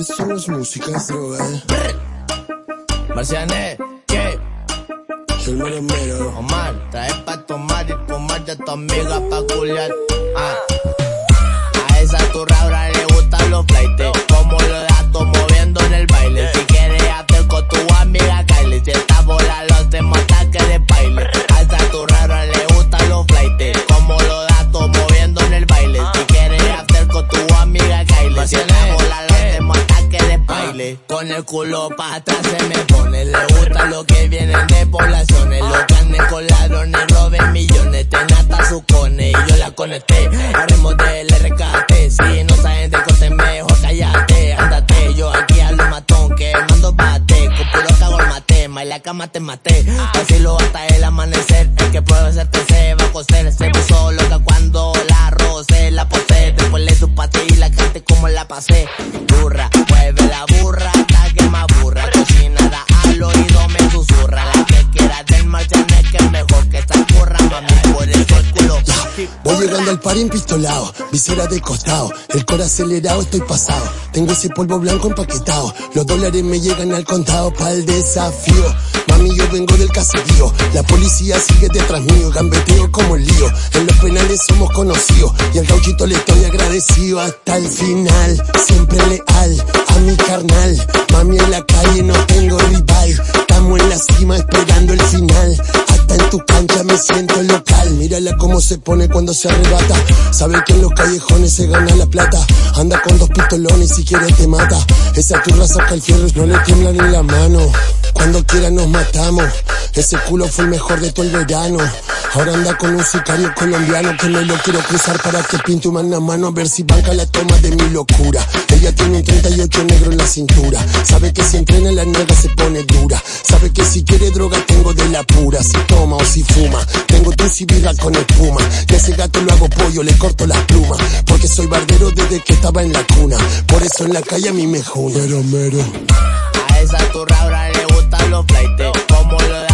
Eso no es música, es droga. Marciané, ¿qué? Soy mero mero. Omar, trae pa' tomar y fumar de tu amiga pa' culiar. Ah. A esa turra ahora le Con el culo pa' atrás se me pone. Le gusta lo que vienen de poblaciones. Los que anden con ladrones roben millones. Te nata su cone y yo la conecté. Haremos del RKT. Si no saben de cosas mejor cállate. Ándate, yo aquí a lo matón quemando bate. Con puro cago el mate. Ma la cama te maté. Vacilo hasta el amanecer. El que pruebe hacerte se va a coser. Se puso loca cuando la rocé, la posé. Después le su pate y la cante como la pasé. Voy llegando al par empistolado, visera de costado, el cor acelerado, estoy pasado. Tengo ese polvo blanco empaquetado, los dólares me llegan al contado para el desafío. Mami, yo vengo del caserío, la policía sigue detrás mío, gambeteo como el lío. En los penales somos conocidos y al gauchito le estoy agradecido hasta el final. Siempre leal a mi carnal, mami en la calle no tengo rival. Estamos en la cima esperando el final. Hasta en tu cancha me siento local. Mírala cómo se pone cuando se arrebata. Sabe que en los callejones se gana la plata. Anda con dos pistolones si quiere te mata. Esa turra saca el fierro, no le tiembla ni la mano. Cuando quiera nos matamos. Ese culo fue el mejor de todo el verano. Ahora anda con un sicario colombiano que no lo quiero cruzar para que pinte una mano a ver si banca la toma de mi locura. Ella tiene un 38 negro en la cintura. Sabe que si entrena la negra se pone dura. Sabe que si quiere droga tengo de la pura. Si toma o si fuma, tengo tu civila con espuma. Que ese gato lo hago pollo, le corto las plumas. Porque soy barbero desde que estaba en la cuna. Por eso en la calle a mí me juna. Mero, mero. A esa turra ahora le gustan los flightes. Como lo